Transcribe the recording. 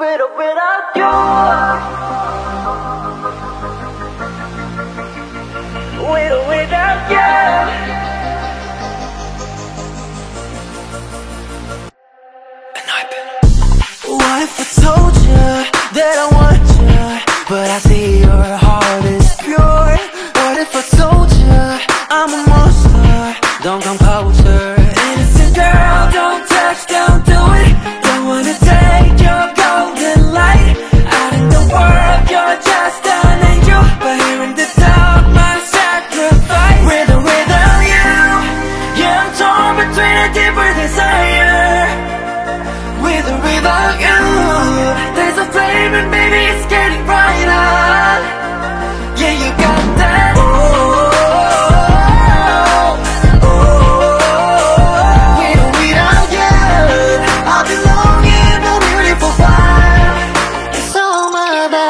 Pero without you, with, without you. What if I told you that I want you, but I see your heart is pure? What if I told you I'm a monster? Don't come straight a deeper desire With or without you